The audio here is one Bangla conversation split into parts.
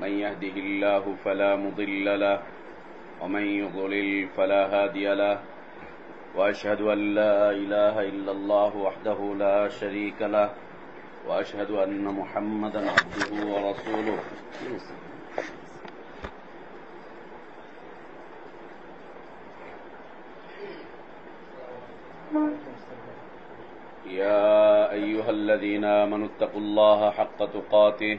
من يهده الله فلا مضل له، ومن يضلل فلا هادي له، وأشهد أن لا إله إلا الله وحده لا شريك له، وأشهد أن محمدا عبده ورسوله. يا أيها الذين آمنوا اتقوا الله حق تقاته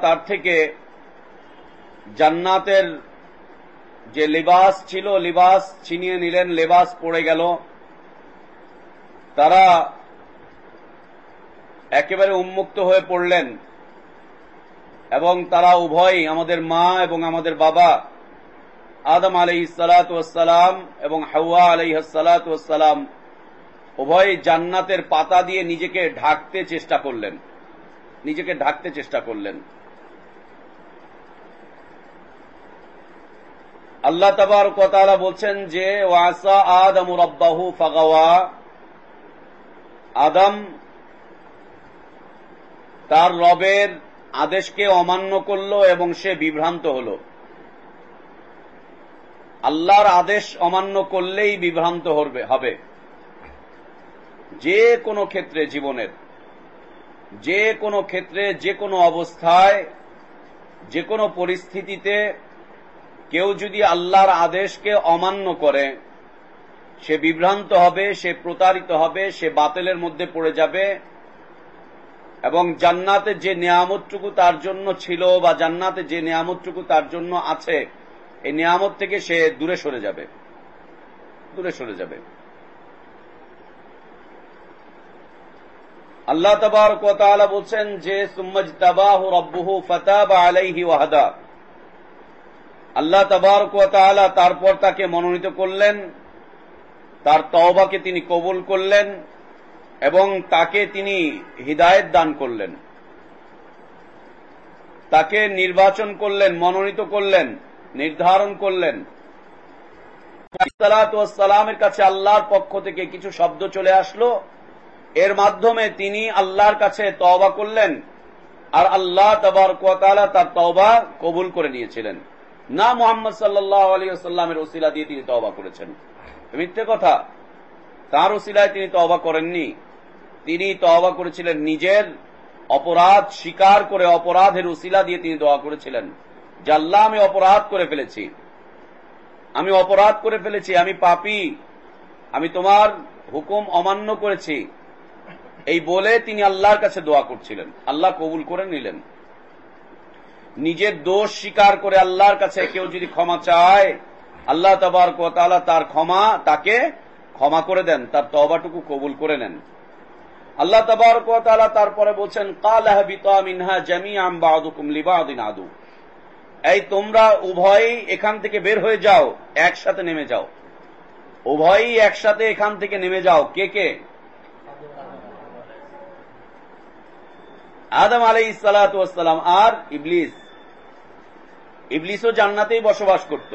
তার থেকে জান্নাতের যে লিবাস ছিল, লিবাস ছিনিয়ে নিলেন, লেবাস পড়ে গেল। তারা একেবারে উন্মুক্ত হয়ে পড়লেন এবং তারা উভয় আমাদের মা এবং আমাদের বাবা আদম আলাই সালাতাম এবং হাওয়া আলাই সালাতাম উভয় জান্নাতের পাতা দিয়ে নিজেকে ঢাকতে চেষ্টা করলেন। নিজেকে ঢাকতে চেষ্টা করলেন। আল্লাহ তাবার কতালা বলছেন যে ওয়াসা আদম রব্বাহু ফাগাওয়া। আদম তার রবের আদেশকে অমান্য করল এবং সে বিভ্রান্ত হল। আল্লাহর আদেশ অমান্য করলেই বিভ্রান্ত হবে। যে কোনো ক্ষেত্রে জীবনের। যে কোনো ক্ষেত্রে, যে কোনো অবস্থায়, যে কোনো পরিস্থিতিতে কেউ যদি আল্লাহর আদেশকে অমান্য করে, সে বিভ্রান্ত হবে, সে প্রতারিত হবে, সে বাতিলের মধ্যে পড়ে যাবে, এবং জান্নাতে যে নিয়ামতটুকু তার জন্য ছিল বা জান্নাতে যে নিয়ামতটুকু তার জন্য আছে, এই নিয়ামত থেকে সে দূরে সরে যাবে। দূরে সরে যাবে। আল্লাহ তবার কোতালা বলছেন যে সুম্মজ তাবাহ রব্বুহু ফতাব আলাইহি ওয়াহাদা। আল্লাহ তবার কোতালা তারপর তাকে মনোনীত করলেন, তার তওবাকে তিনি কবুল করলেন এবং তাকে তিনি হৃদায়ত দান করলেন। তাকে নির্বাচন করলেন, মনোনীত করলেন, নির্ধারণ করলেন। সালামের কাছে আল্লাহর পক্ষ থেকে কিছু শব্দ চলে আসলো। এর মাধ্যমে তিনি আল্লাহর কাছে তওবা করলেন, আর আল্লাহ তবার কোয়াতালা তার তওবা কবুল করে নিয়েছিলেন। না মোহাম্মদ সাল্লাহ আলিয়াল্লামের ওসিলা দিয়ে তিনি তওবা করেছেন। মিথ্যে কথা, তার ওসিলায় তিনি তওবা করেননি। তিনি তওবা করেছিলেন নিজের অপরাধ স্বীকার করে অপরাধের ওসিলা দিয়ে তিনি দোয়া করেছিলেন জাল্লা আমি অপরাধ করে ফেলেছি। আমি অপরাধ করে ফেলেছি, আমি পাপি, আমি তোমার হুকুম অমান্য করেছি। এই বলে তিনি আল্লাহর কাছে দোয়া করছিলেন। আল্লাহ কবুল করে নিলেন। নিজের দোষ স্বীকার করে আল্লাহর কাছে কেউ যদি ক্ষমা চায়, আল্লাহ তবার কোতালা তার ক্ষমা, তাকে ক্ষমা করে দেন, তার তবাটুকু কবুল করে নেন। আল্লাহ তবার কোতালা তারপরে বলছেন, কাল মিনহা জামি লিবাদিন আদু। এই তোমরা উভয়ই এখান থেকে বের হয়ে যাও, একসাথে নেমে যাও। উভয়ই একসাথে এখান থেকে নেমে যাও। কে কে? আদম আলাই সালাতাম আর ইবলিস ইবলিসও জান্নাতেই বসবাস করত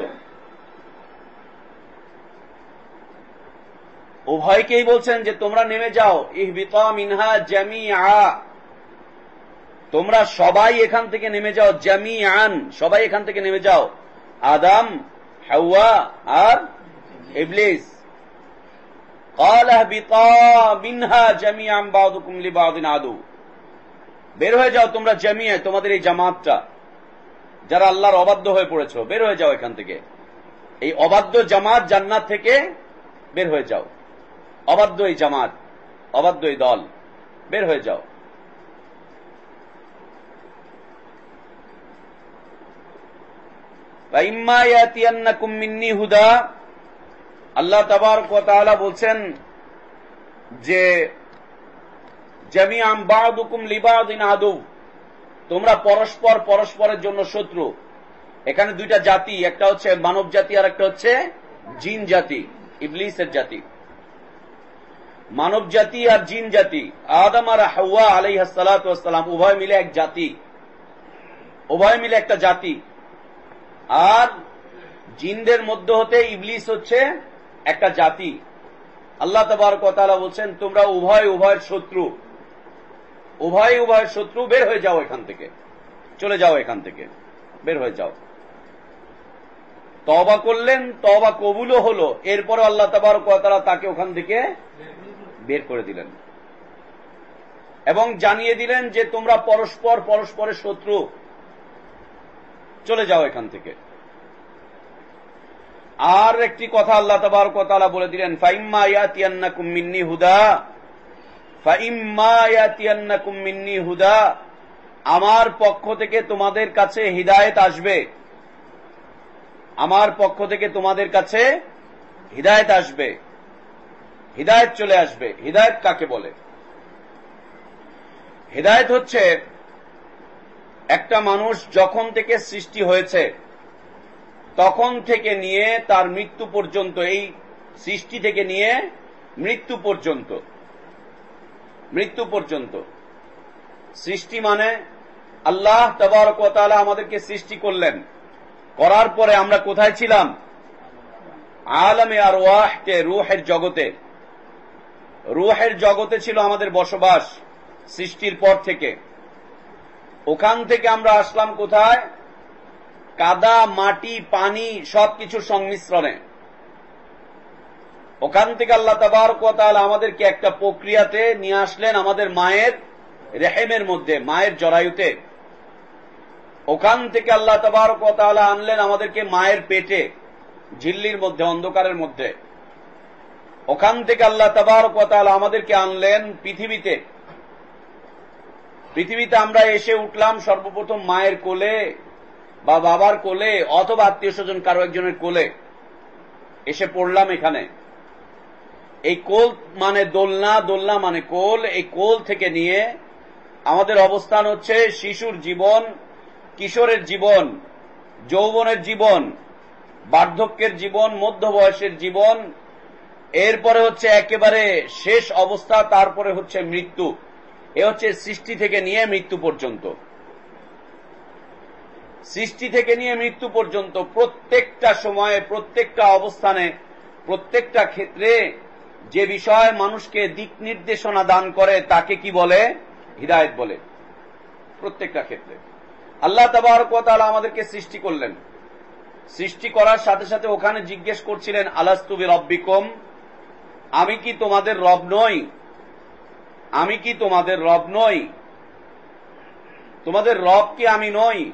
উভয়কেই বলছেন যে তোমরা নেমে যাও ইহবিতা মিনহা জামি তোমরা সবাই এখান থেকে নেমে যাও জামি আন সবাই এখান থেকে নেমে যাও আদম হাওয়া আর ইবলিস قال اهبطا منها جميعا بعضكم لبعض عدو বের হয়ে যাও তোমরা জামিয়ে, তোমাদের এই জামাতটা। যারা আল্লাহর অবাধ্য হয়ে পড়েছ, বের হয়ে যাও এখান থেকে। এই অবাধ্য জামাত জান্নাত থেকে বের হয়ে যাও। অবাধ্য এই জামাত, অবাধ্য এই দল, বের হয়ে যাও। হুদা। আল্লাহ তাবার তাআলা বলছেন যে তোমরা পরস্পর পরস্পরের জন্য শত্রু। এখানে দুইটা জাতি, একটা হচ্ছে মানব জাতি আর একটা হচ্ছে জিন জাতি, ইবলিসের জাতি। মানব জাতি আর জিন জাতি, আদম আর হাওয়া আলাই হাসালাম উভয় মিলে এক জাতি। উভয় মিলে একটা জাতি। আর জিনদের মধ্যে হতে ইবলিস হচ্ছে একটা জাতি। আল্লাহ তবার কথা বলছেন, তোমরা উভয় উভয়ের শত্রু। উভয় উভয়ের শত্রু বের হয়ে যাও এখান থেকে। চলে যাও এখান থেকে। বের হয়ে যাও। তবা করলেন তবা কবুলও হলো। এরপরে আল্লাহ তবার কথা তাকে ওখান থেকে বের করে দিলেন। এবং জানিয়ে দিলেন যে তোমরা পরস্পর পরস্পরের শত্রু। চলে যাও এখান থেকে। আর একটি কথা আল্লাহ তবার কথা বলে দিলেন, ফাইম্মা ইয়াতিয়ান্নাকুম মিন্নি হুদা। হুদা, আমার পক্ষ থেকে তোমাদের কাছে হিদায়ত আসবে। আমার পক্ষ থেকে তোমাদের কাছে হিদায়ত আসবে। হিদায়ত চলে আসবে। হিদায়ত কাকে বলে? হিদায়ত হচ্ছে একটা মানুষ যখন থেকে সৃষ্টি হয়েছে, তখন থেকে নিয়ে তার মৃত্যু পর্যন্ত, এই সৃষ্টি থেকে নিয়ে মৃত্যু পর্যন্ত। মৃত্যু পর্যন্ত। সৃষ্টি মানে আল্লাহ তবরকতালা আমাদেরকে সৃষ্টি করলেন। করার পরে আমরা কোথায় ছিলাম? আলমে আর ওয়াহকে রুহের জগতে। রুহের জগতে ছিল আমাদের বসবাস সৃষ্টির পর থেকে। ওখান থেকে আমরা আসলাম কোথায়? কাদা, মাটি, পানি সবকিছুর সংমিশ্রণে। ওখান থেকে আল্লাহ তাবার কোতাল আমাদেরকে একটা প্রক্রিয়াতে নিয়ে আসলেন আমাদের মায়ের রেহেমের মধ্যে, মায়ের জরায়ুতে। ওখান থেকে আল্লাহ তাবার কোতালা আনলেন আমাদেরকে মায়ের পেটে, ঝিল্লির মধ্যে, অন্ধকারের মধ্যে। ওখান থেকে আল্লাহ তাবার কোতাল আমাদেরকে আনলেন পৃথিবীতে। পৃথিবীতে আমরা এসে উঠলাম সর্বপ্রথম মায়ের কোলে বা বাবার কোলে অথবা আত্মীয় স্বজন কারও একজনের কোলে। এসে পড়লাম এখানে। এই কোল মানে দোলনা দোলনা মানে কোল। এই কোল থেকে নিয়ে আমাদের অবস্থান হচ্ছে শিশুর জীবন, কিশোরের জীবন, যৌবনের জীবন, বার্ধক্যের জীবন মধ্য বয়সের জীবন। এরপরে হচ্ছে একেবারে শেষ অবস্থা, তারপরে হচ্ছে মৃত্যু। এ হচ্ছে সৃষ্টি থেকে নিয়ে মৃত্যু পর্যন্ত। সৃষ্টি থেকে নিয়ে মৃত্যু পর্যন্ত প্রত্যেকটা সময়ে, প্রত্যেকটা অবস্থানে, প্রত্যেকটা ক্ষেত্রে যে বিষয় মানুষকে দিক নির্দেশনা দান করে, তাকে কি বলে? হৃদায়ত বলে। প্রত্যেকটা ক্ষেত্রে। আল্লাহ তবার তালা আমাদেরকে সৃষ্টি করলেন। সৃষ্টি করার সাথে সাথে ওখানে জিজ্ঞেস করছিলেন আলাস্তুবি রব্বিকম আমি কি তোমাদের রব নই? আমি কি তোমাদের রব নই? তোমাদের রব কি আমি নই?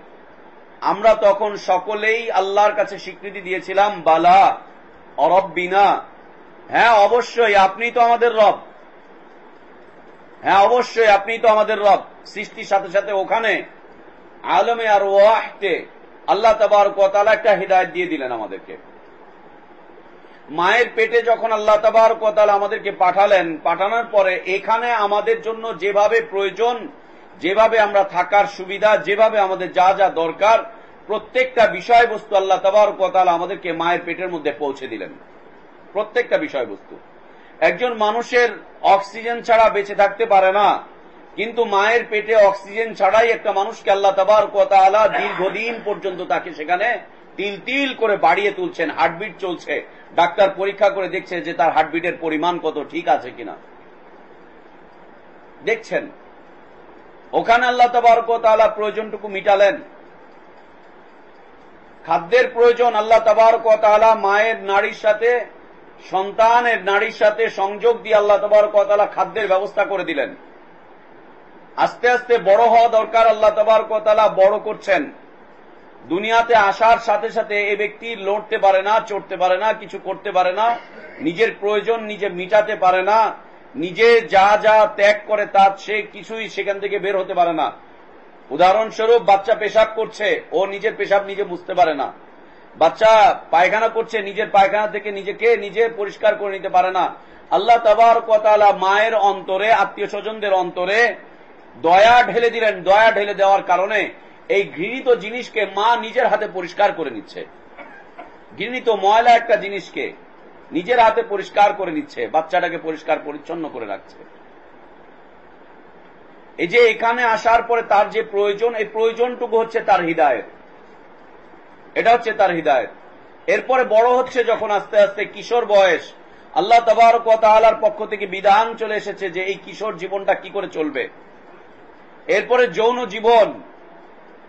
আমরা তখন সকলেই আল্লাহর কাছে স্বীকৃতি দিয়েছিলাম, বালা, অরব্বিনা হ্যাঁ অবশ্যই আপনি তো আমাদের রব। হ্যাঁ অবশ্যই আপনি তো আমাদের রব। সৃষ্টির সাথে সাথে ওখানে, আলমে আর ওয়াহতে আল্লাহ তবার কতালা একটা হৃদায়ত দিয়ে দিলেন আমাদেরকে। মায়ের পেটে যখন আল্লাহ তবার কতাল আমাদেরকে পাঠালেন, পাঠানোর পরে এখানে আমাদের জন্য যেভাবে প্রয়োজন, যেভাবে আমরা থাকার সুবিধা, যেভাবে আমাদের যা যা দরকার, প্রত্যেকটা বিষয়বস্তু আল্লাহ তবার কতাল আমাদেরকে মায়ের পেটের মধ্যে পৌঁছে দিলেন। প্রত্যেকটা বিষয়বস্তু। একজন মানুষের অক্সিজেন ছাড়া বেঁচে থাকতে পারে না, কিন্তু মায়ের পেটে অক্সিজেন ছাড়াই একটা মানুষকে আল্লাহ তবার কতালা দীর্ঘদিন পর্যন্ত তাকে সেখানে তিল তিল করে বাড়িয়ে তুলছেন, হার্টবিট চলছে। ডাক্তার পরীক্ষা করে দেখছে যে তার হার্টবিটের পরিমাণ কত ঠিক আছে কিনা। দেখছেন? ওখানে আল্লাহ তবরকতালা প্রয়োজনটুকু মিটালেন। খাদ্যের প্রয়োজন আল্লাহ তবরকতালা মায়ের নারীর সাথে সন্তানের নারীর সাথে সংযোগ দিয়ে আল্লাহ তবরকতালা খাদ্যের ব্যবস্থা করে দিলেন। আস্তে আস্তে বড় হওয়া দরকার আল্লাহ তবরকতালা বড় করছেন। দুনিয়াতে আসার সাথে সাথে এ ব্যক্তি লড়তে পারে না, চড়তে পারে না, কিছু করতে পারে না, নিজের প্রয়োজন নিজে মিটাতে পারে না, নিজে যা যা ত্যাগ করে তার সে কিছুই সেখান থেকে বের হতে পারে না। উদাহরণস্বরূপ বাচ্চা পেশাব করছে, ও নিজের পেশাব নিজে বুঝতে পারে না। বাচ্চা পায়খানা করছে, নিজের পায়খানা থেকে নিজেকে নিজে পরিষ্কার করে নিতে পারে না। আল্লাহ তবার কতালা মায়ের অন্তরে, আত্মীয় স্বজনদের অন্তরে দয়া ঢেলে দিলেন। দয়া ঢেলে দেওয়ার কারণে এই ঘৃণিত জিনিসকে মা নিজের হাতে পরিষ্কার করে নিচ্ছে। ঘৃণিত ময়লা একটা জিনিসকে নিজের হাতে পরিষ্কার করে নিচ্ছে, বাচ্চাটাকে পরিষ্কার পরিচ্ছন্ন করে রাখছে। এই যে এখানে আসার পরে তার যে প্রয়োজন, এই প্রয়োজনটুকু হচ্ছে তার হৃদায়ত। এটা হচ্ছে তার হৃদায়ত। এরপরে বড় হচ্ছে যখন আস্তে আস্তে কিশোর বয়স, আল্লাহ তবরকালার পক্ষ থেকে বিধান চলে এসেছে যে এই কিশোর জীবনটা কি করে চলবে। এরপরে যৌন জীবন,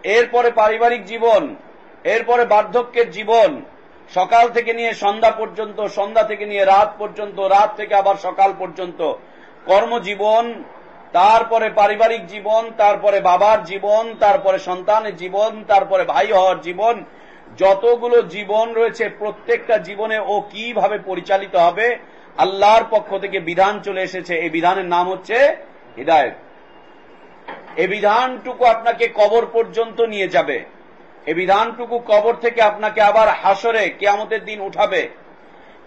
এরপরে পারিবারিক জীবন, এরপরে বার্ধক্যের জীবন, সকাল থেকে নিয়ে সন্ধ্যা পর্যন্ত, সন্ধ্যা থেকে নিয়ে রাত পর্যন্ত, রাত থেকে আবার সকাল পর্যন্ত। কর্মজীবন, তারপরে পারিবারিক জীবন, তারপরে বাবার জীবন, তারপরে সন্তানের জীবন, তারপরে ভাই হওয়ার জীবন যতগুলো জীবন রয়েছে, প্রত্যেকটা জীবনে ও কীভাবে পরিচালিত হবে, আল্লাহর পক্ষ থেকে বিধান চলে এসেছে। এই বিধানের নাম হচ্ছে হৃদায়ত। এই বিধানটুকু আপনাকে কবর পর্যন্ত নিয়ে যাবে। এই বিধানটুকু কবর থেকে আপনাকে আবার হাসরে, কেয়ামতের দিন উঠাবে।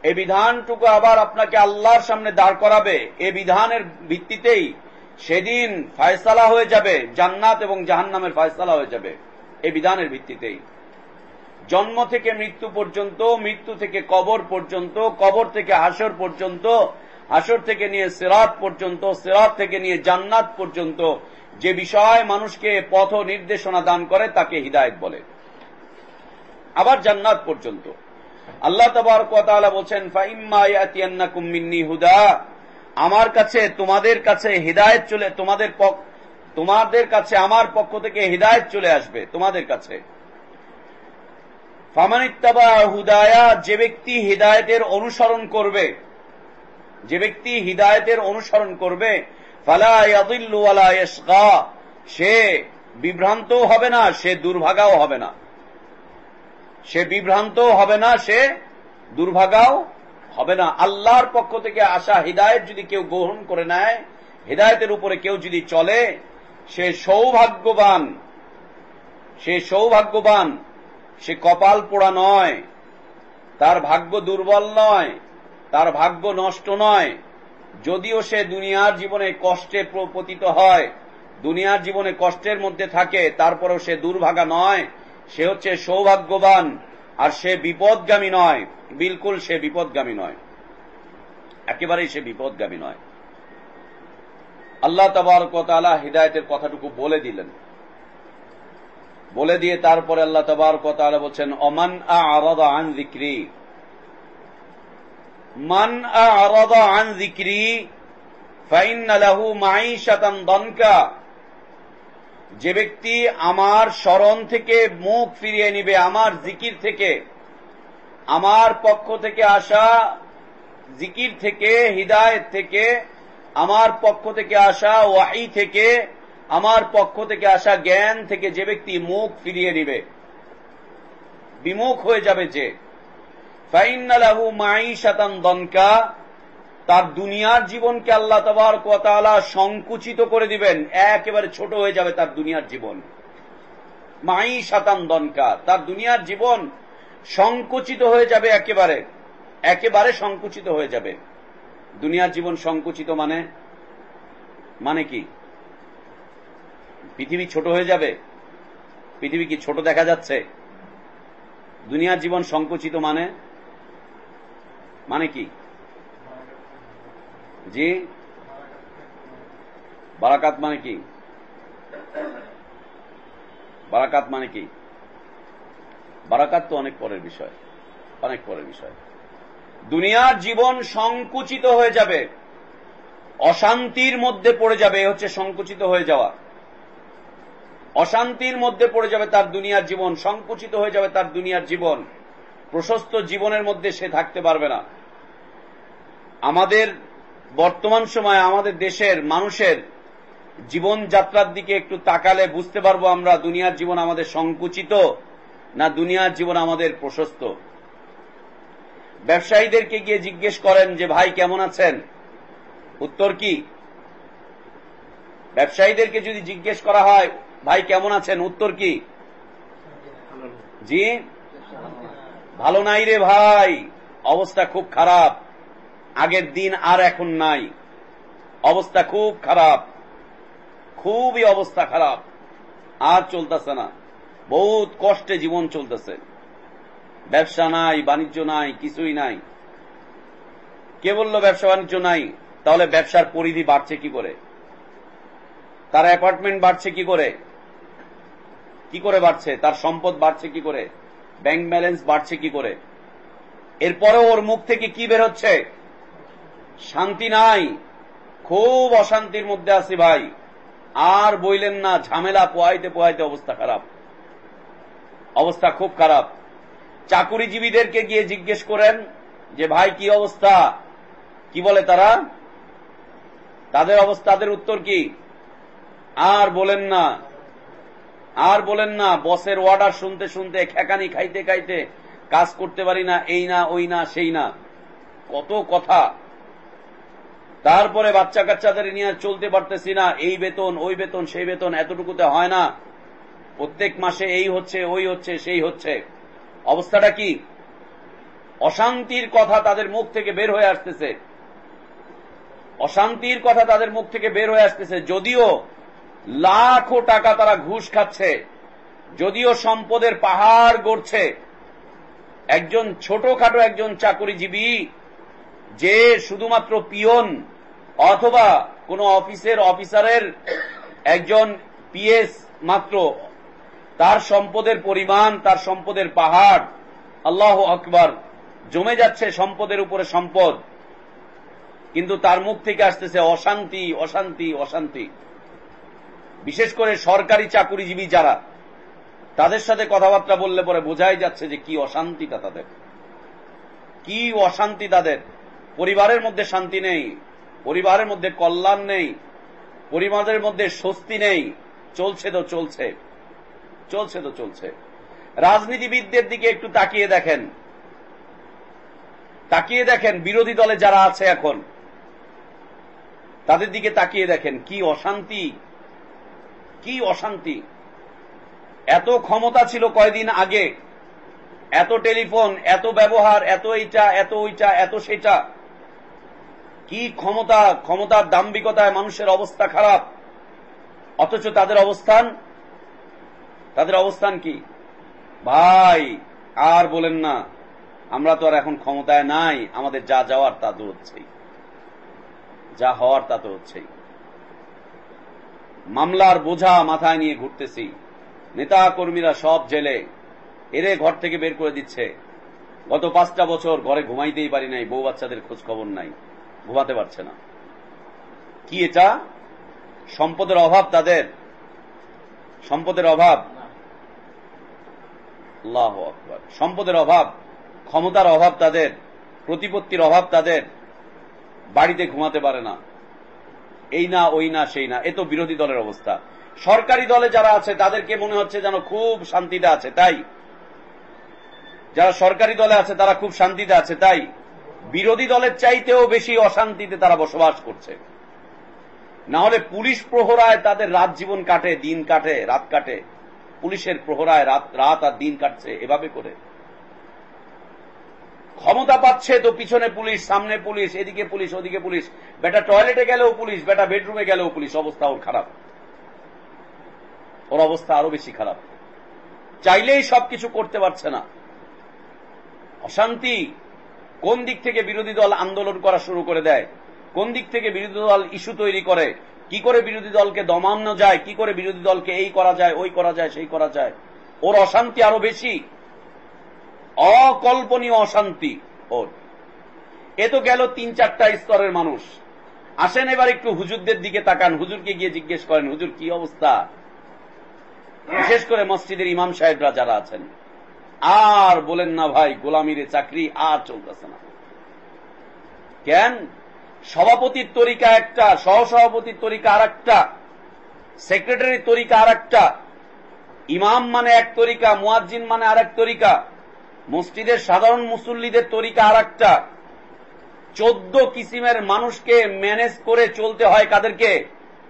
এই বিধানটুকু আবার আপনাকে আল্লাহর সামনে দাঁড় করাবে। এ বিধানের ভিত্তিতেই সেদিন ফায়সালা হয়ে যাবে, জান্নাত এবং জাহান্নামের ফায়সালা হয়ে যাবে। এই বিধানের ভিত্তিতেই। জন্ম থেকে মৃত্যু পর্যন্ত, মৃত্যু থেকে কবর পর্যন্ত, কবর থেকে হাসর পর্যন্ত হাসর থেকে নিয়ে সেরাত পর্যন্ত, সেরাত থেকে নিয়ে জান্নাত পর্যন্ত যে বিষয় মানুষকে পথ নির্দেশনা দান করে তাকে হৃদায়ত বলে। আবার জান্নাত পর্যন্ত। আল্লাহ তবর কথা বলছেন হুদা। আমার কাছে, তোমাদের কাছে হৃদায়ত চলে, তোমাদের তোমাদের কাছে আমার পক্ষ থেকে হৃদায়ত চলে আসবে, তোমাদের কাছে। ফামানিত্তাবা হুদায়া, যে ব্যক্তি হৃদায়তের অনুসরণ করবে, যে ব্যক্তি হৃদায়তের অনুসরণ করবে সে বিভ্রান্ত হবে না, সে দুর্ভাগাও হবে না। সে বিভ্রান্ত হবে না, সে দুর্ভাগাও হবে না। আল্লাহর পক্ষ থেকে আসা হৃদায়ত যদি কেউ গ্রহণ করে নেয়, হৃদায়তের উপরে কেউ যদি চলে, সে সৌভাগ্যবান সে সৌভাগ্যবান সে কপাল পোড়া নয়, তার ভাগ্য দুর্বল নয়, তার ভাগ্য নষ্ট নয়। যদিও সে দুনিয়ার জীবনে কষ্টে পতিত হয়, দুনিয়ার জীবনে কষ্টের মধ্যে থাকে, তারপরেও সে দুর্ভাগা নয়, সে হচ্ছে সৌভাগ্যবান, আর সে বিপদগামী নয়, বিলকুল সে বিপদগামী নয়। একেবারেই সে বিপদগামী নয়। আল্লাহ তবরকতালা হৃদায়তের কথাটুকু বলে দিলেন। বলে দিয়ে তারপরে আল্লাহ তবরকতালা বলছেন, অমান আন জিক্রি মান আন জিক্রি ফাইন্না লাহু মাঈশাতান দনকা। যে ব্যক্তি আমার স্মরণ থেকে মুখ ফিরিয়ে নিবে, আমার জিকির থেকে, আমার পক্ষ থেকে আসা জিকির থেকে, হৃদায়ত থেকে, আমার পক্ষ থেকে আসা ওয়াহি থেকে আমার পক্ষ থেকে আসা জ্ঞান থেকে যে ব্যক্তি মুখ ফিরিয়ে নিবে, বিমুখ হয়ে যাবে যে। ফাইনালাহু মাই শাতান দনকা, তার দুনিয়ার জীবনকে আল্লাহ তবার কতালা সংকুচিত করে দিবেন, একেবারে ছোট হয়ে যাবে তার দুনিয়ার জীবন। মাই শাতান দনকা, তার দুনিয়ার জীবন সংকুচিত হয়ে যাবে একেবারে একেবারে সংকুচিত হয়ে যাবে। দুনিয়ার জীবন সংকুচিত মানে মানে কি? পৃথিবী ছোট হয়ে যাবে? পৃথিবী কি ছোট দেখা যাচ্ছে? দুনিয়ার জীবন সংকুচিত মানে? মানে কি? জি? বারাকাত মানে কি? বারাকাত মানে কি? বারাকাত তো অনেক পরের বিষয়। অনেক পরের বিষয়। দুনিয়ার জীবন সংকুচিত হয়ে যাবে। অশান্তির মধ্যে পড়ে যাবে হচ্ছে সংকুচিত হয়ে যাওয়া। অশান্তির মধ্যে পড়ে যাবে তার দুনিয়ার জীবন, সংকুচিত হয়ে যাবে তার দুনিয়ার জীবন। প্রশস্ত জীবনের মধ্যে সে থাকতে পারবে না। আমাদের বর্তমান সময়ে আমাদের দেশের মানুষের জীবনযাত্রার দিকে একটু তাকালে বুঝতে পারব আমরা, দুনিয়ার জীবন আমাদের সংকুচিত না দুনিয়ার জীবন আমাদের প্রশস্ত। ব্যবসায়ীদেরকে গিয়ে জিজ্ঞেস করেন যে, ভাই, কেমন আছেন? উত্তর কি? ব্যবসায়ীদেরকে যদি জিজ্ঞেস করা হয় ভাই, কেমন আছেন? উত্তর কি? জি? ভালো নাই রে ভাই। অবস্থা খুব খারাপ। আগের দিন আর এখন নাই। অবস্থা খুব খারাপ। খুবই অবস্থা খারাপ। আর চলতেছে না। বহুত কষ্টে জীবন চলতেছে। ব্যবসা নাই, বাণিজ্য নাই, কিছুই নাই। কে বলল ব্যবসা বাণিজ্য নাই? তাহলে ব্যবসার পরিধি বাড়ছে কি করে? তার অ্যাপার্টমেন্ট বাড়ছে কি করে? কি করে বাড়ছে? তার সম্পদ বাড়ছে কি করে? ব্যাংক ব্যালেন্স বাড়ছে কি করে? এরপরেও ওর মুখ থেকে কি বের হচ্ছে? শান্তি নাই। খুব অশান্তির মধ্যে আছি ভাই। আর বইলেন না, ঝামেলা, পোয়াইতে পোয়াইতে অবস্থা খারাপ। অবস্থা খুব খারাপ। চাকুরিজীবীদেরকে গিয়ে জিজ্ঞেস করেন যে, ভাই, কি অবস্থা? কি বলে তারা? তাদের অবস্থা, তাদের উত্তর কি? আর বলেন না আর বলেন না, বসের অর্ডার শুনতে শুনতে, খেকানি খাইতে খাইতে কাজ করতে পারি না, এই না, ওই না, সেই না। কত কথা। তারপরে বাচ্চা কাচ্চাদের নিয়ে চলতে পারতেছি না, এই বেতন, ওই বেতন, সেই বেতন, এতটুকুতে হয় না। প্রত্যেক মাসে এই হচ্ছে, ওই হচ্ছে, সেই হচ্ছে। অবস্থাটা কি? অশান্তির কথা তাদের মুখ থেকে বের হয়ে আসতেছে। অশান্তির কথা তাদের মুখ থেকে বের হয়ে আসতেছে। যদিও লাখো টাকা তারা ঘুষ খাচ্ছে, যদিও সম্পদের পাহাড় গড়ছে। একজন ছোটখাটো একজন চাকরিজীবী, যে শুধুমাত্র পিয়ন, অথবা কোন অফিসের অফিসারের একজন পিএস মাত্র। তার সম্পদের পরিমাণ, তার সম্পদের পাহাড়, আল্লাহ আকবর, জমে যাচ্ছে সম্পদের উপরে সম্পদ। কিন্তু তার মুখ থেকে আসতেছে অশান্তি অশান্তি অশান্তি। বিশেষ করে সরকারি চাকুরিজীবী যারা, তাদের সাথে কথাবার্তা বললে পরে বোঝাই যাচ্ছে যে কি অশান্তিটা তাদের। কি অশান্তি তাদের। পরিবারের মধ্যে শান্তি নেই, পরিবারের মধ্যে কল্যাণ নেই, পরিবারের মধ্যে স্বস্তি নেই। চলছে তো চলছে চলছে তো চলছে। রাজনীতিবিদদের দিকে একটু তাকিয়ে দেখেন। তাকিয়ে দেখেন বিরোধী দলে যারা আছে এখন, তাদের দিকে তাকিয়ে দেখেন কি অশান্তি। কি অশান্তি? এত ক্ষমতা ছিল কয়দিন আগে? এত টেলিফোন, এত ব্যবহার, এত এইটা, এত ওইটা, এত সেটা। কি ক্ষমতা? ক্ষমতার দাম্বিকতায় মানুষের অবস্থা খারাপ। অথচ তাদের অবস্থান তাদের অবস্থান কি? ভাই, আর বলেন না, আমরা তো আর এখন ক্ষমতায় নাই, আমাদের যা যাওয়ার তা তো হচ্ছেই। যা হওয়ার তা তো হচ্ছেই। মামলার বোঝা মাথায় নিয়ে ঘুরতেছি। নেতা কর্মীরা সব জেলে। এরে ঘর থেকে বের করে দিচ্ছে। গত পাঁচটা বছর ঘরে ঘুমাইতেই পারি নাই, বউ বাচ্চাদের খোঁজ খবর নাই। ঘুমাতে পারছে না। কি এটা? সম্পদের অভাব তাদের? সম্পদের অভাব? সম্পদের অভাব, ক্ষমতার অভাব তাদের, প্রতিপত্তির অভাব তাদের। বাড়িতে ঘুমাতে পারে না। এই না, ওই না, সেই না। এ তো বিরোধী দলের অবস্থা। সরকারি দলে যারা আছে, তাদেরকে মনে হচ্ছে যেন খুব শান্তিতে আছে। তাই? যারা সরকারি দলে আছে, তারা খুব শান্তিতে আছে। তাই? বিরোধী দলের চাইতেও বেশি অশান্তিতে তারা বসবাস করছে। না হলে পুলিশ প্রহরায় তাদের রাত জীবন কাটে, দিন কাটে, রাত কাটে। পুলিশের প্রহরায় রাত রাত আর দিন কাটছে। এভাবে করে। ক্ষমতা পাচ্ছে তো পিছনে পুলিশ, সামনে পুলিশ, এদিকে পুলিশ, ওদিকে পুলিশ। বেটা টয়লেটে গেলেও পুলিশ, বেটা বেডরুমে গেলেও পুলিশ। অবস্থা ওর খারাপ। ওর অবস্থা আরও বেশি খারাপ। চাইলেই সবকিছু করতে পারছে না। অশান্তি কোন দিক থেকে বিরোধী দল আন্দোলন করা শুরু করে দেয়? কোন দিক থেকে বিরোধী দল ইস্যু তৈরি করে? কি করে বিরোধী দলকে দমানো যায়? কি করে বিরোধী দলকে এই করা যায়, ওই করা যায়, সেই করা যায়? ওর অশান্তি আরও বেশি। অকল্পনীয় অশান্তি। ওর এ তো গেল তিন চারটা স্তরের মানুষ। আসেন এবার একটু হুজুরদের দিকে তাকান। হুজুরকে গিয়ে জিজ্ঞেস করেন, হুজুর, কি অবস্থা? বিশেষ করে মসজিদের ইমাম সাহেবরা যারা আছেন। আর বলেন না ভাই, গোলামিরে চাকরি আর চলতেছে না। কেন? সভাপতির তরিকা একটা, সহসভাপতির তরিকা আর একটা সেক্রেটারির তরিকা আর একটা ইমাম মানে এক তরিকা, মুয়াজ্জিন মানে আর এক তরিকা মসজিদের সাধারণ মুসল্লিদের তরিকা আর একটা চোদ্দ কিসিমের মানুষকে ম্যানেজ করে চলতে হয় কাদেরকে?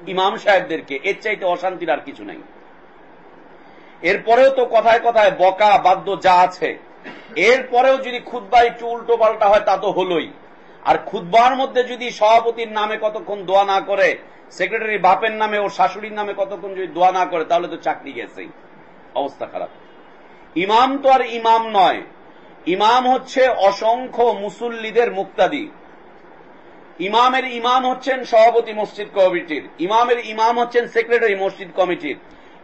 ইমাম সাহেবদেরকে। এর চাইতে অশান্তির আর কিছু নাই। এরপরেও তো কথায় কথায় বকা, বাদ্য যা আছে। এরপরেও যদি খুদ্া একটু উল্টো পাল্টা হয়, তা তো হলোই। আর খুদবার মধ্যে যদি সভাপতির নামে কতক্ষণ দোয়া না করে, সেক্রেটারি বাপের নামে ও শাশুড়ির নামে কতক্ষণ যদি দোয়া না করে, তাহলে তো চাকরি গেছেই। অবস্থা খারাপ। ইমাম তো আর ইমাম নয়। ইমাম হচ্ছে অসংখ্য মুসল্লিদের মুক্তাদি। ইমামের ইমাম হচ্ছেন সভাপতি মসজিদ কমিটির। ইমামের ইমাম হচ্ছেন সেক্রেটারি মসজিদ কমিটির।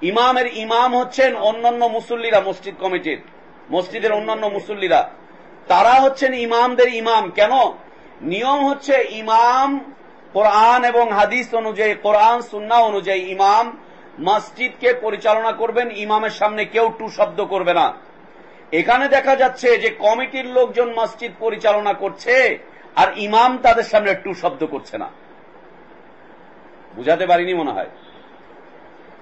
ইমামের ইমাম হচ্ছেন অন্যান্য মুসল্লিরা মসজিদ কমিটির। মসজিদের অন্যান্য মুসল্লিরা। তারা হচ্ছেন ইমামদের ইমাম। কেন? নিয়ম হচ্ছে ইমাম কোরআন এবং হাদিস অনুযায়ী, কোরআন সুন্না অনুযায়ী ইমাম মসজিদকে পরিচালনা করবেন, ইমামের সামনে কেউ টু শব্দ করবে না। এখানে দেখা যাচ্ছে যে কমিটির লোকজন মসজিদ পরিচালনা করছে, আর ইমাম তাদের সামনে টু শব্দ করছে না। বুঝাতে পারিনি মনে হয়।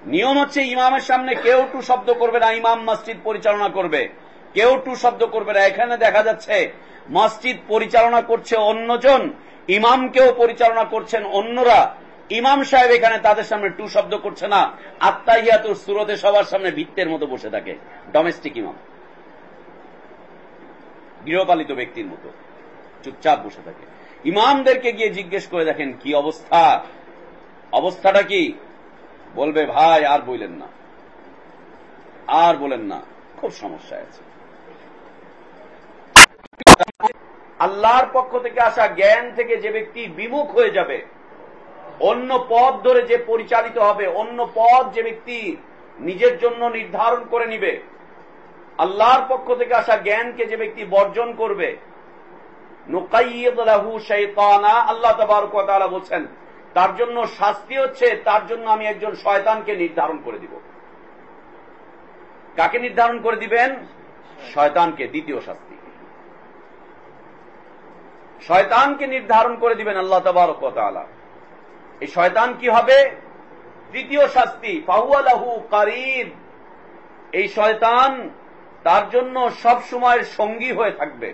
নিয়ম হচ্ছে ইমামের সামনে কেউ টু শব্দ করবে না, ইমাম মসজিদ পরিচালনা করবে। কেউ টু শব্দ করবে না। এখানে দেখা যাচ্ছে মসজিদ পরিচালনা করছে অন্যজন, ইমামকেও পরিচালনা করছেন অন্যরা। ইমাম সাহেব এখানে তাদের সামনে টু শব্দ করছে না। আত্মাহিয়াতুর সুরতে সবার সামনে ভিত্তের মতো বসে থাকে। ডোমেস্টিক ইমাম গৃহপালিত ব্যক্তির মতো। চুপচাপ বসে থাকে। ইমামদেরকে গিয়ে জিজ্ঞেস করে দেখেন, কি অবস্থা? অবস্থাটা কি? বলবে, ভাই, আর বললেন না। আর বলেন না। খুব সমস্যা আছে। আল্লাহর পক্ষ থেকে আসা জ্ঞান থেকে যে ব্যক্তি বিমুখ হয়ে যাবে অন্য পথ ধরে যে পরিচালিত হবে, অন্য পথ যে ব্যক্তি নিজের জন্য নির্ধারণ করে নিবে, আল্লাহর পক্ষ থেকে আসা জ্ঞানকে যে ব্যক্তি বর্জন করবে আল্লাহ বলছেন, তার জন্য শাস্তি হচ্ছে, তার জন্য আমি একজন শয়তানকে নির্ধারণ করে দিব। কাকে নির্ধারণ করে দিবেন? শয়তানকে, দ্বিতীয় শাস্তি। শয়তানকে নির্ধারণ করে দিবেন আল্লাহ তবরকালা এই শয়তান কি হবে? তৃতীয় শাস্তি, ফাহুয়ালাহু কারিব এই শয়তান তার জন্য সব সময়ের সঙ্গী হয়ে থাকবে।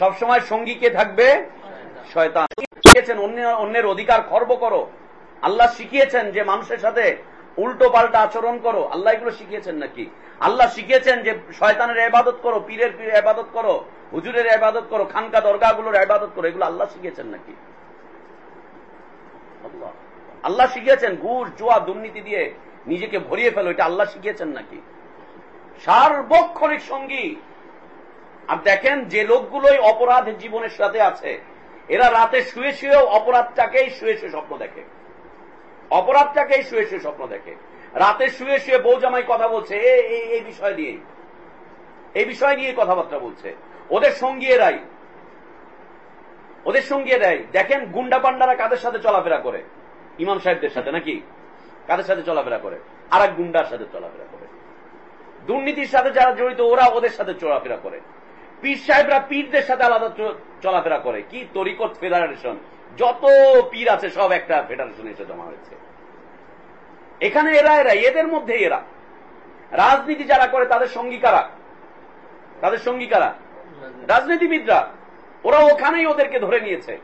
সব সময় সঙ্গী কে থাকবে? শয়তান। শিখিয়েছেন অন্যের অধিকার খর্ব করো। আল্লাহ শিখিয়েছেন যে মানুষের সাথে উল্টো পাল্টা আচরণ করো। আল্লাহ এগুলো শিখিয়েছেন নাকি? আল্লাহ শিখিয়েছেন যে শয়তানের এবাদত করো, পীরের পীরের এবাদত করো, হুজুরের এবাদত করো, খানকা দরগাগুলোর এবাদত করো, এগুলো আল্লাহ শিখিয়েছেন নাকি? আল্লাহ শিখিয়েছেন ঘুষ, জোয়া, দুর্নীতি দিয়ে নিজেকে ভরিয়ে ফেলো, এটা আল্লাহ শিখিয়েছেন নাকি? সার্বক্ষণিক সঙ্গী। আর দেখেন, যে লোকগুলোই অপরাধ জীবনের সাথে আছে, এরা রাতে শুয়ে শুয়েও অপরাধটাকেই শুয়ে শুয়ে স্বপ্ন দেখে। অপরাধটাকেই শুয়ে শুয়ে স্বপ্ন দেখে। রাতে শুয়ে শুয়ে বউ জামাই কথা বলছে এই বিষয় নিয়ে। এই বিষয় নিয়ে কথাবার্তা বলছে। ওদের সঙ্গী এরাই। ওদের সঙ্গে দেয়। দেখেন গুন্ডা পান্ডারা কাদের সাথে চলাফেরা করে? ইমাম সাহেবদের সাথে নাকি? কাদের সাথে চলাফেরা করে? আর এক গুন্ডার সাথে চলাফেরা করে। দুর্নীতির সাথে যারা জড়িত, ওরা ওদের সাথে চলাফেরা করে। পীর সাহেবরা পীরদের সাথে আলাদা চলাফেরা করে। কি তরিকত ফেডারেশন যত পীর আছে, সব একটা ফেডারেশন এসে জমা হয়েছে। এখানে এরা এরা, এদের মধ্যে এরা। রাজনীতি যারা করে, তাদের সঙ্গীকারা তাদের সঙ্গীকারা রাজনীতিবিদরা। ওরা ওখানেই ওদেরকে ধরে নিয়েছে।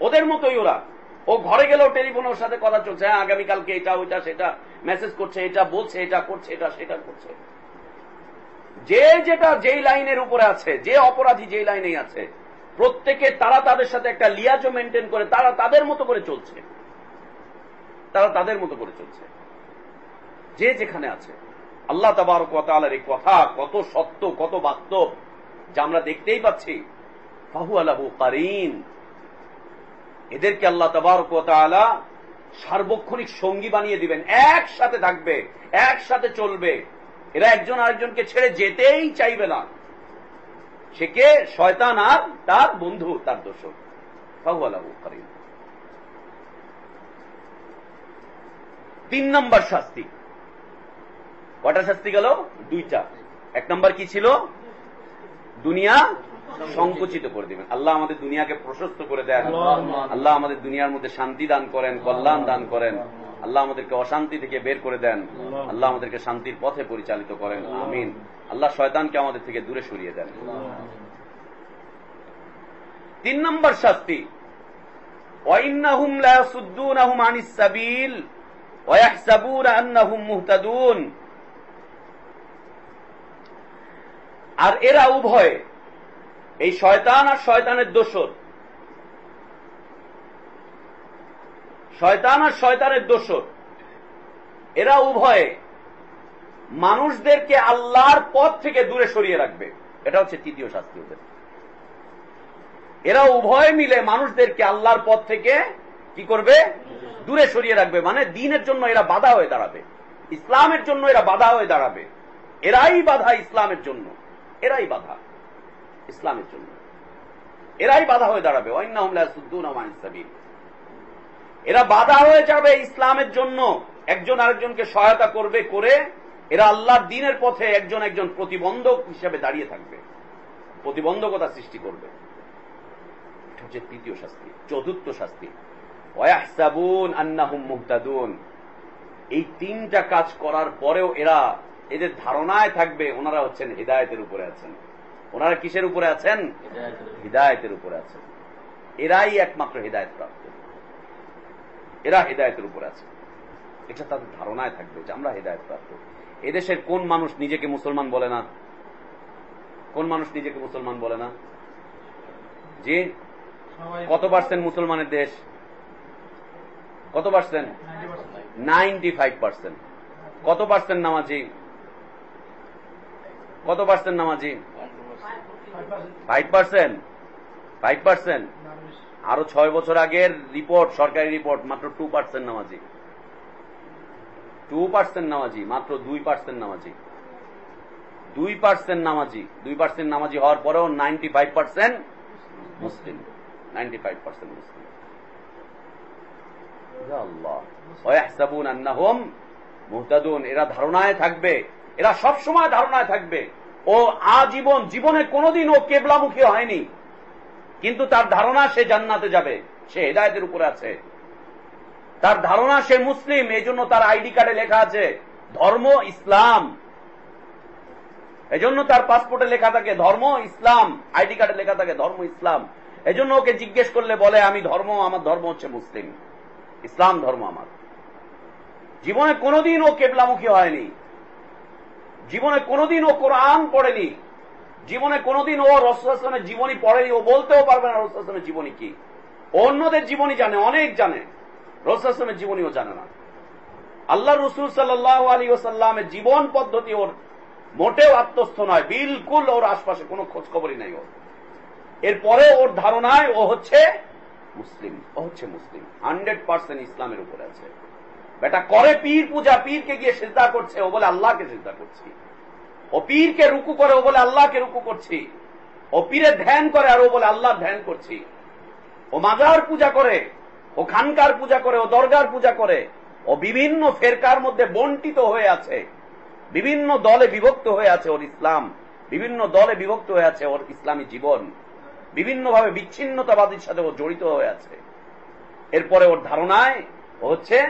ওদের মতোই ওরা। ও ঘরে গেলেও টেলিফোন ওর সাথে কথা চলছে হ্যাঁ আগামীকালকে এটা, ওইটা, সেটা মেসেজ করছে, এটা বলছে, এটা করছে, এটা, সেটা করছে। যে যেটা যেই লাইনের উপরে আছে, যে অপরাধী যেই লাইনে আছে, প্রত্যেকে তারা তাদের সাথে একটা লিয়াজো মেনটেন করে, তারা তাদের মতো করে চলছে। তারা তাদের মতো করে চলছে। যে যেখানে আছে। আল্লাহ তাবার কথা আলার এই কথা কত সত্য, কত বাস্তব, যা আমরা দেখতেই পাচ্ছি। কারিন। এদেরকে আল্লাহ তবারকতালা সার্বক্ষণিক সঙ্গী বানিয়ে দিবেন। একসাথে থাকবে, একসাথে চলবে। এরা একজন আরেকজনকে ছেড়ে যেতেই চাইবে না। সে কে? শয়তান আর তার বন্ধু, তার দোষক তিন নম্বর শাস্তি। কটা শাস্তি গেল? দুইটা। এক নম্বর কি ছিল? দুনিয়া সংকুচিত করে দিবেন। আল্লাহ আমাদের দুনিয়াকে প্রশস্ত করে দেন। আল্লাহ। আমাদের দুনিয়ার মধ্যে শান্তি দান করেন কল্যাণ দান করেন। আল্লাহ আমাদেরকে অশান্তি থেকে বের করে দেন। আল্লাহ। আমাদেরকে শান্তির পথে পরিচালিত করেন। আমিন। আল্লাহ শয়তানকে আমাদের থেকে দূরে সরিয়ে দেন। তিন নম্বর শাস্তি। আর এরা উভয় এই শয়তান আর শয়তানের দোষর। শয়তান আর শয়তানের দোষর। এরা উভয়ে মানুষদেরকে আল্লাহর পথ থেকে দূরে সরিয়ে রাখবে। এটা হচ্ছে তৃতীয় শাস্তি ওদের। এরা উভয় মিলে মানুষদেরকে আল্লাহর পথ থেকে কি করবে? দূরে সরিয়ে রাখবে। মানে দিনের জন্য এরা বাধা হয়ে দাঁড়াবে। ইসলামের জন্য এরা বাধা হয়ে দাঁড়াবে। এরাই বাধা ইসলামের জন্য। এরাই বাধা। ইসলামের জন্য। এরাই বাধা হয়ে দাঁড়াবে। এরা বাধা হয়ে যাবে ইসলামের জন্য। একজন আরেকজনকে সহায়তা করবে করে এরা আল্লাহর দিনের পথে একজন একজন প্রতিবন্ধক হিসেবে দাঁড়িয়ে থাকবে। প্রতিবন্ধকতা সৃষ্টি করবে। এটা হচ্ছে তৃতীয় শাস্তি, চতুর্থ শাস্তি। ওয়াহসাবুন আন্নাহুম মুহতাদুন। এই তিনটা কাজ করার পরেও এরা এদের ধারণায় থাকবে, ওনারা হচ্ছেন হৃদায়তের উপরে আছেন। ওনারা কিসের উপরে আছেন? হৃদায়তের উপরে আছেন। এরাই একমাত্র হৃদায়ত প্রাপ্ত এরা হৃদায়তের উপরে আছে। এটা তাদের ধারণায় থাকবে যে আমরা হৃদায়ত প্রাপ্ত এদেশের কোন মানুষ নিজেকে মুসলমান বলে না? কোন মানুষ নিজেকে মুসলমান বলে না? যে কত পার্সেন্ট মুসলমানের দেশ? কত পার্সেন্ট? Ninety five percent. কত পার্সেন্ট নামাজি? কত পার্সেন্ট নামাজি? ফাইভ পার্সেন্ট ফাইভ পার্সেন্ট আরও ছয় বছর আগের রিপোর্ট সরকারি রিপোর্ট মাত্র টু পার্সেন্ট নামাজি। টু পার্সেন্ট নামাজি মাত্র দুই পার্সেন্ট নামাজি। দুই পার্সেন্ট নামাজি। দুই পার্সেন্ট নামাজি হওয়ার পরেও নাইনটি ফাইভ পার্সেন্ট মুসলিম। নাইনটি ফাইভ পার্সেন্ট মুসলিম এরা ধারণায় থাকবে। এরা সব সময় ধারণায় থাকবে। ও আজীবন জীবনে কোনোদিন ও কেবলামুখী হয়নি। কিন্তু তার ধারণা সে জান্নাতে যাবে, সে হেদায়তের উপরে আছে। তার ধারণা সে মুসলিম এই জন্য তার আইডি কার্ডে লেখা আছে, ধর্ম ইসলাম। এজন্য তার পাসপোর্টে লেখা থাকে, ধর্ম ইসলাম। আইডি কার্ডে লেখা থাকে, ধর্ম ইসলাম। এজন্য ওকে জিজ্ঞেস করলে বলে, আমি ধর্ম, আমার ধর্ম হচ্ছে মুসলিম। ইসলাম ধর্ম আমার। জীবনে কোনোদিন ও কেবলামুখী হয়নি। জীবনে কোনোদিন ও কোরআন পড়েনি। জীবনে কোনোদিন ও রসুলের জীবনী পড়েনি। ও বলতেও পারবে না রসুলের জীবনী কি। অন্যদের জীবনী জানে, অনেক জানে। রসুলের জীবনীও জানে না। আল্লাহ রসুল সাল্লাহ আলী ওসাল্লামের জীবন পদ্ধতি ওর মোটেও আত্মস্থ নয়। বিলকুল ওর আশপাশে কোনো খোঁজ খবরই নাই ওর। এরপরে ওর ধারণায় ও হচ্ছে মুসলিম। ও হচ্ছে মুসলিম। হান্ড্রেড পার্সেন্ট ইসলামের উপরে আছে। বেটা করে পীর পূজা, পীরকে গিয়ে সিদ্ধা করছে, ও বলে আল্লাহকে সিদ্ধা করছি। ও পীরকে রুকু করে, ও বলে আল্লাহকে রুকু করছি। ও পীরের ধ্যান করে আর ও বলে আল্লাহ ধ্যান করছি। ও মাজার পূজা করে, ও খানকার পূজা করে, ও দরগার পূজা করে, ও বিভিন্ন ফেরকার মধ্যে বন্টিত হয়ে আছে। বিভিন্ন দলে বিভক্ত হয়ে আছে ওর ইসলাম। বিভিন্ন দলে বিভক্ত হয়ে আছে ওর ইসলামী জীবন। বিভিন্নভাবে বিচ্ছিন্নতাবাদীর সাথে ও জড়িত হয়ে আছে। এরপরে ওর ধারণায় হচ্ছে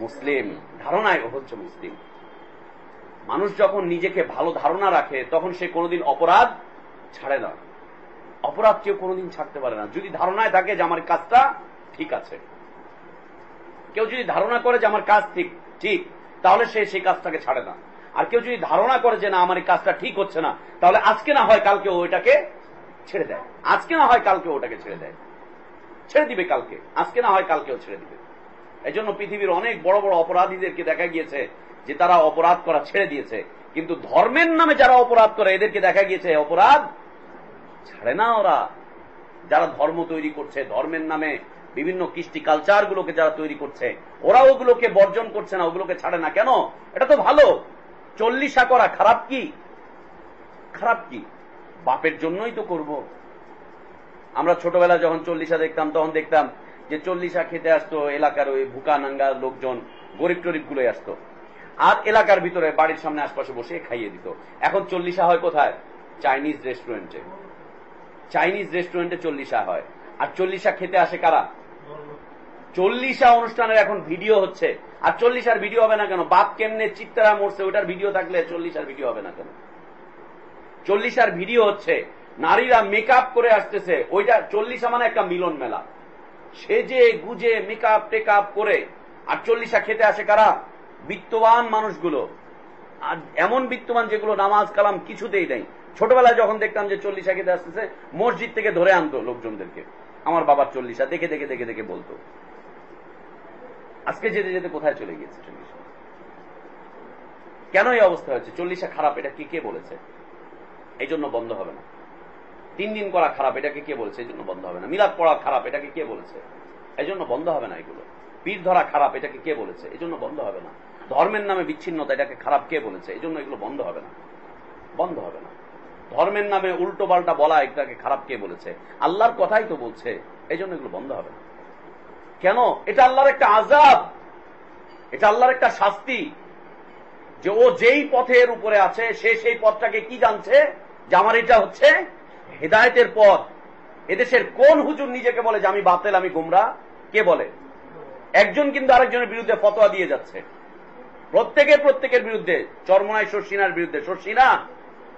মুসলিম, ধারণায় ও হচ্ছে মুসলিম। মানুষ যখন নিজেকে ভালো ধারণা রাখে, তখন সে কোনোদিন অপরাধ ছাড়ে না। অপরাধ কেউ কোনোদিন ছাড়তে পারে না। যদি ধারণায় থাকে যে আমার কাজটা ঠিক আছে, কেউ যদি ধারণা করে যে আমার কাজ ঠিক ঠিক, তাহলে সে সেই কাজটাকে ছাড়ে না। আর কেউ যদি ধারণা করে যে না, আমার এই কাজটা ঠিক হচ্ছে না, তাহলে আজকে না হয় কালকে ওইটাকে ছেড়ে দেয়। আজকে না হয় কালকে ওটাকে ছেড়ে দেয়। ছেড়ে দিবে কালকে। আজকে না হয় কালকেও ছেড়ে দিবে। এই জন্য পৃথিবীর অনেক বড় বড় অপরাধীদেরকে দেখা গিয়েছে যে তারা অপরাধ করা ছেড়ে দিয়েছে। কিন্তু ধর্মের নামে যারা অপরাধ করে, এদেরকে দেখা গিয়েছে অপরাধ ছাড়ে না ওরা। যারা ধর্ম তৈরি করছে, ধর্মের নামে বিভিন্ন কৃষ্টি কালচার গুলোকে যারা তৈরি করছে, ওরা ওগুলোকে বর্জন করছে না, ওগুলোকে ছাড়ে না। কেন? এটা তো ভালো। চল্লিশা করা খারাপ কি? খারাপ কি? বাপের জন্যই তো করব। আমরা ছোটবেলা যখন চল্লিশা দেখতাম, তখন দেখতাম যে চল্লিশা খেতে আসতো, এলাকার ওই ভুকা নাঙ্গা লোকজন, গরিব টরিব গুলোই আসতো। আর এলাকার ভিতরে বাড়ির সামনে আশপাশে বসে খাইয়ে দিত। এখন চল্লিশা হয় কোথায়? চাইনিজ রেস্টুরেন্টে। চাইনিজ রেস্টুরেন্টে চল্লিশা হয়। আর চল্লিশা খেতে আসে কারা? চল্লিশা অনুষ্ঠানের এখন ভিডিও হচ্ছে। আর চল্লিশার ভিডিও হবে না কেন? বাপ কেমনে চিত্তারা মরছে ওটার ভিডিও থাকলে চল্লিশার ভিডিও হবে না কেন? চল্লিশার ভিডিও হচ্ছে, নারীরা মেকআপ করে আসতেছে, ওইটা চল্লিশা মানে একটা মিলন মেলা। সেজে গুজে মেকআপ টেকআপ করে আর চল্লিশা খেতে আসে কারা? বিত্তবান মানুষগুলো। এমন বিত্তবান যেগুলো নামাজ কালাম কিছুতেই নেই। ছোটবেলায় যখন দেখতাম যে চল্লিশা খেতে আসতেছে, মসজিদ থেকে ধরে আনতো লোকজনদেরকে। আমার বাবার চল্লিশা, দেখে দেখে দেখে দেখে বলতো। আজকে যেতে যেতে কোথায় চলে গিয়েছে চল্লিশা? কেন এই অবস্থা হয়েছে? চল্লিশা খারাপ, এটা কি কে বলেছে? এই জন্য বন্ধ হবে না। তিন দিন করা খারাপ, এটাকে কে বলেছে? এই জন্য বন্ধ হবে না। মিলাদ পড়া খারাপ, এটাকে কে বলেছে? এই জন্য বন্ধ হবে না এগুলো। পীর ধরা খারাপ, এটাকে কে বলেছে? এই জন্য বন্ধ হবে না। ধর্মের নামে বিচ্ছিন্নতা, এটাকে খারাপ কে বলেছে? এই জন্য এগুলো বন্ধ হবে না। বন্ধ হবে না। ধর্মের নামে উল্টো পাল্টা বলা, এটাকে খারাপ কে বলেছে? আল্লাহর কথাই তো বলছে। এই জন্য এগুলো বন্ধ হবে না। কেন? এটা আল্লাহর একটা আজাব এটা আল্লাহর একটা শাস্তি। যে ও যেই পথের উপরে আছে, সে সেই পথটাকে কি জানছে? যে আমার এটা হচ্ছে হেদায়তের পথ এদেশের কোন হুজুর নিজেকে বলে যে আমি বাতেল, আমি গুমরা? কে বলে? একজন কিন্তু আরেকজনের বিরুদ্ধে ফতোয়া দিয়ে যাচ্ছে। প্রত্যেকে প্রত্যেকের বিরুদ্ধে, চরমনাই শর্ষিনার বিরুদ্ধে। শর্ষিনা,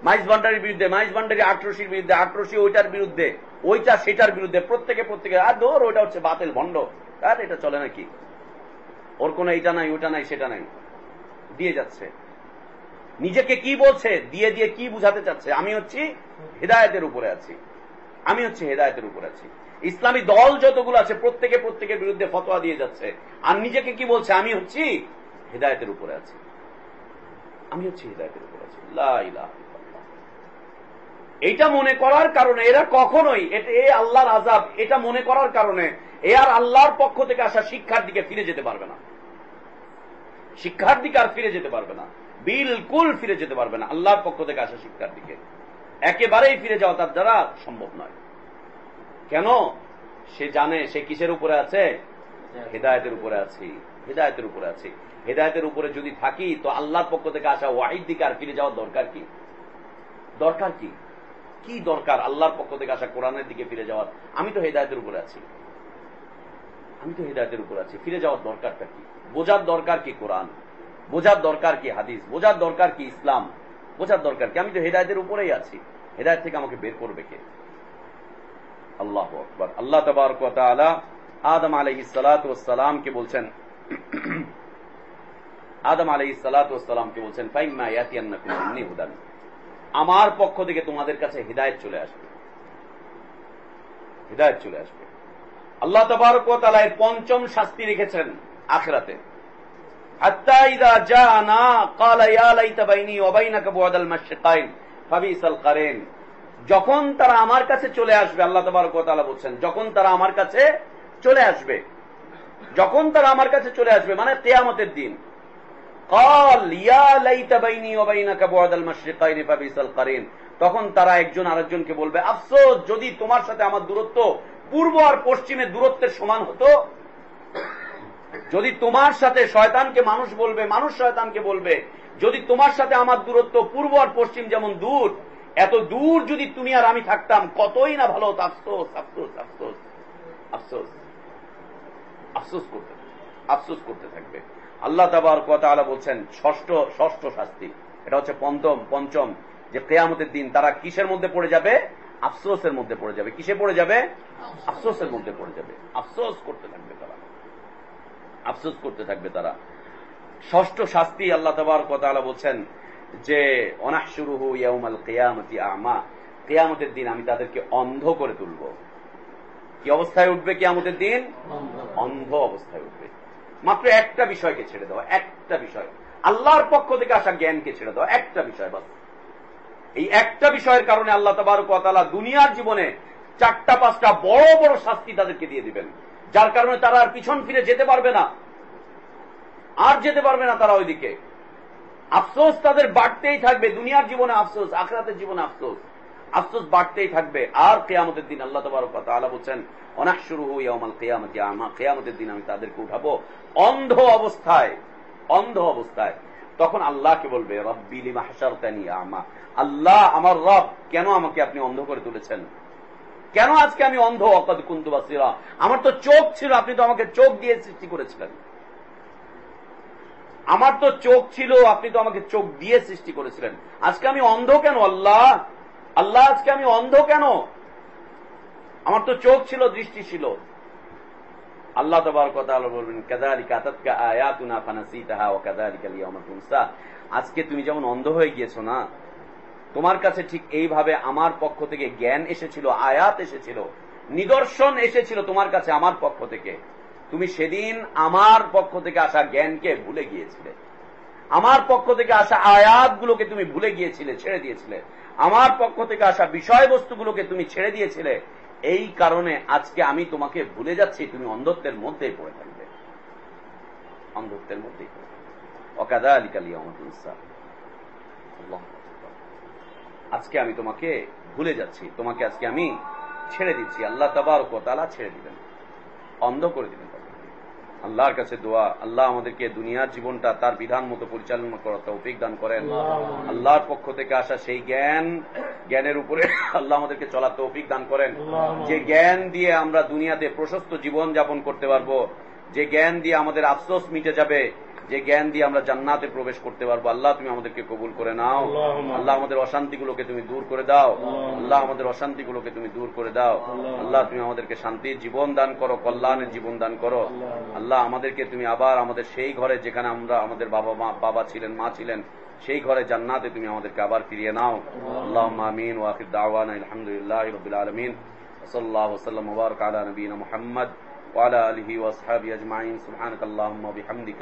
মাইজ ভান্ডারির বিরুদ্ধে, মাইজ ভান্ডারি আটরশির বিরুদ্ধে আটরশি ওইটার বিরুদ্ধে, ওইটা সেটার বিরুদ্ধে, প্রত্যেকে প্রত্যেকে, আর ধর ওইটা হচ্ছে বাতিল, ভণ্ড। আর এটা চলে নাকি? ওর কোনো এইটা নাই, ওইটা নাই, সেটা নাই। দিয়ে যাচ্ছে। নিজেকে কি বলছে, দিয়ে দিয়ে কি বুঝাতে চাচ্ছে, আমি হচ্ছি হৃদায়তের উপরে আছি। আমি হচ্ছে হেদায়তের উপরে আছি। ইসলামী দল যতগুলো আছে, প্রত্যেকে প্রত্যেকের বিরুদ্ধে ফতোয়া দিয়ে যাচ্ছে। আর নিজেকে কি বলছে, আমি হচ্ছি হৃদায়তের উপরে আছি। আমি হচ্ছি হৃদায়তের উপরে আছি। এইটা মনে করার কারণে, এরা কখনোই এ আল্লাহর আজাব এটা মনে করার কারণে, এ আর আল্লাহর পক্ষ থেকে আসা শিক্ষার দিকে ফিরে যেতে পারবে না। শিক্ষার দিকে আর ফিরে যেতে পারবে না। বিলকুল ফিরে যেতে পারবে না। আল্লাহর পক্ষ থেকে আসা শিক্ষার দিকে। একেবারেই ফিরে যাওয়া তার দ্বারা সম্ভব নয়। কেন? সে জানে, সে কিসের উপরে আছে? হেদায়তের উপরে আছি। হেদায়তের উপরে আছি। হেদায়তের উপরে যদি থাকি, তো আল্লাহর পক্ষ থেকে আসা ওয়াহিদ দিকে আর ফিরে যাওয়ার দরকার কি? দরকার কি? কি দরকার আল্লাহর পক্ষ থেকে আসা কোরআনের দিকে ফিরে যাওয়ার? আমি তো হেদায়তের উপরে আছি। আমি তো হেদায়তের উপরে আছি। ফিরে যাওয়ার দরকারটা কি? বোঝার দরকার কি কোরআন? বোঝার দরকার কি হাদিস? বোঝার দরকার কি ইসলাম? বোঝার দরকার কি? আমি তো হেদায়তের উপরেই আছি। হেদায়ত থেকে আমাকে বের করবে কে? আল্লাহ আকবর। আল্লাহ তবার আলা আদম আলহ সালাতামকে বলছেন, আদম আলহ সালাতামকে বলছেন, ফাইম্মা ইয়াতিয়ান্নাকুন্নি হুদান। আমার পক্ষ থেকে তোমাদের কাছে হৃদায়ত চলে আসবে। হৃদায়ত চলে আসবে। আল্লাহ তবারক এর পঞ্চম শাস্তি রেখেছেন আখরাতে। যখন তারা আমার কাছে চলে আসবে, আল্লাহ তবারক বলছেন, যখন তারা আমার কাছে চলে আসবে, যখন তারা আমার কাছে চলে আসবে মানে তেয়ামতের দিন তখন তারা একজন আরেকজনকে বলবে, আফসোস, যদি তোমার সাথে আমার দূরত্ব পূর্ব আর পশ্চিমের দূরত্বের সমান হতো যদি তোমার সাথে শয়তানকে মানুষ বলবে, মানুষ শয়তানকে বলবে, যদি তোমার সাথে আমার দূরত্ব পূর্ব আর পশ্চিম যেমন দূর, এত দূর যদি তুমি আর আমি থাকতাম, কতই না ভালো হতো, আফসোস আফসোস আফসোস আফসোস আফসোস করতে আফসোস করতে থাকবে। আল্লাহ তাবার কথা আলা বলছেন, ষষ্ঠ ষষ্ঠ শাস্তি, এটা হচ্ছে পঞ্চম পঞ্চম, যে কেয়ামতের দিন তারা কিসের মধ্যে পড়ে যাবে? আফসোসের মধ্যে পড়ে যাবে। কিসে পড়ে যাবে? আফসোসের মধ্যে পড়ে যাবে। আফসোস করতে থাকবে তারা। আফসোস করতে থাকবে তারা। ষষ্ঠ শাস্তি আল্লাহ তবার কথা বলছেন যে অনাহ শুরু হু ইয়াউমাল কেয়ামতি আমা। কেয়ামতের দিন আমি তাদেরকে অন্ধ করে তুলব। কি অবস্থায় উঠবে কেয়ামতের দিন? অন্ধ অবস্থায় উঠবে। মাত্র একটা বিষয়কে ছেড়ে দেওয়া একটা বিষয়। আল্লাহর পক্ষ থেকে আসা জ্ঞানকে ছেড়ে দেওয়া একটা বিষয় বাস। এই একটা বিষয়ের কারণে আল্লাহ তবারকালা দুনিয়ার জীবনে চারটা, পাঁচটা বড় বড় শাস্তি তাদেরকে দিয়ে দিবেন। যার কারণে তারা আর পিছন ফিরে যেতে পারবে না। আর যেতে পারবে না তারা ওইদিকে। আফসোস তাদের বাড়তেই থাকবে, দুনিয়ার জীবনে আফসোস, আখরাতের জীবনে আফসোস। আফসোস বাড়তেই থাকবে। আর কেয়ামতের দিন আল্লাহ তবরকালা বলছেন অনাক শুরু হই আমার কেয়ামতি আমা কেয়ামতের দিন আমি তাদেরকে উঠাবো অন্ধ অবস্থায় অন্ধ অবস্থায়। তখন আল্লাহকে বলবে রব্বিলি মাহাসার আমা আল্লাহ আমার রব, কেন আমাকে আপনি অন্ধ করে তুলেছেন? কেন আজকে আমি অন্ধ? অকদ কুন্তু বাসিরা। আমার তো চোখ ছিল, আপনি তো আমাকে চোখ দিয়ে সৃষ্টি করেছিলেন। আমার তো চোখ ছিল, আপনি তো আমাকে চোখ দিয়ে সৃষ্টি করেছিলেন। আজকে আমি অন্ধ কেন, আল্লাহ? আল্লাহ, আজকে আমি অন্ধ কেন? আমার তো চোখ ছিল, দৃষ্টি ছিল। আল্লাহ তবার কথা বলবেন কাদালিকা আতাতকা আয়াতুনা ফানাসিতাহা ও কাদালিকা লিয়াউমা তুনসা। আজকে তুমি যেমন অন্ধ হয়ে গিয়েছো না তোমার কাছে ঠিক এইভাবে আমার পক্ষ থেকে জ্ঞান এসেছিল, আয়াত এসেছিল, নিদর্শন এসেছিল তোমার কাছে আমার পক্ষ থেকে। তুমি সেদিন আমার পক্ষ থেকে আসা জ্ঞানকে ভুলে গিয়েছিলে। আমার পক্ষ থেকে আসা আয়াতগুলোকে তুমি ভুলে গিয়েছিলে, ছেড়ে দিয়েছিলে। আমার পক্ষ থেকে আসা বিষয়বস্তুগুলোকে তুমি ছেড়ে দিয়েছিলে। এই কারণে আজকে আমি তোমাকে ভুলে যাচ্ছি, তুমি অন্ধত্বের মধ্যেই পড়ে থাকবে। অন্ধত্বের মধ্যেই পড়ে থাকবে। অকাদা আলিকালি আমাদের আজকে আমি তোমাকে ভুলে যাচ্ছি। তোমাকে আজকে আমি ছেড়ে দিচ্ছি। আল্লাহ তাবার তালা ছেড়ে দিবেন। অন্ধ করে দিবেন আল্লাহর কাছে দোয়া। আল্লাহ আমাদেরকে দুনিয়ার জীবনটা তার বিধান মতো পরিচালনা করার তৌফিক দান করেন। আল্লাহর পক্ষ থেকে আসা সেই জ্ঞান, জ্ঞানের উপরে আল্লাহ আমাদেরকে চলার তৌফিক দান করেন। যে জ্ঞান দিয়ে আমরা দুনিয়াতে প্রশস্ত জীবন যাপন করতে পারব, যে জ্ঞান দিয়ে আমাদের আফসোস মিটে যাবে যে জ্ঞান দিয়ে আমরা জান্নাতে প্রবেশ করতে পারবো আল্লাহ তুমি আমাদেরকে কবুল করে নাও আল্লাহ আমাদের অশান্তিগুলোকে তুমি দূর করে দাও আল্লাহ আমাদের অশান্তিগুলোকে তুমি দূর করে দাও আল্লাহ তুমি আমাদেরকে শান্তির জীবন দান করো কল্যাণের জীবন দান করো আল্লাহ আমাদেরকে তুমি আবার আমাদের সেই ঘরে যেখানে আমরা আমাদের বাবা মা বাবা ছিলেন মা ছিলেন সেই ঘরে জান্নাতে তুমি আমাদেরকে আবার ফিরিয়ে নাও আল্লাহ আমিন ওয়াকির দাওয়ান আলহামদুলিল্লাহ রবিল আলমিন সাল্লাহ ওসাল্লাম মুবারক আলা নবীনা মুহাম্মদ وعلى آله وأصحابه أجمعين سبحانك اللهم وبحمدك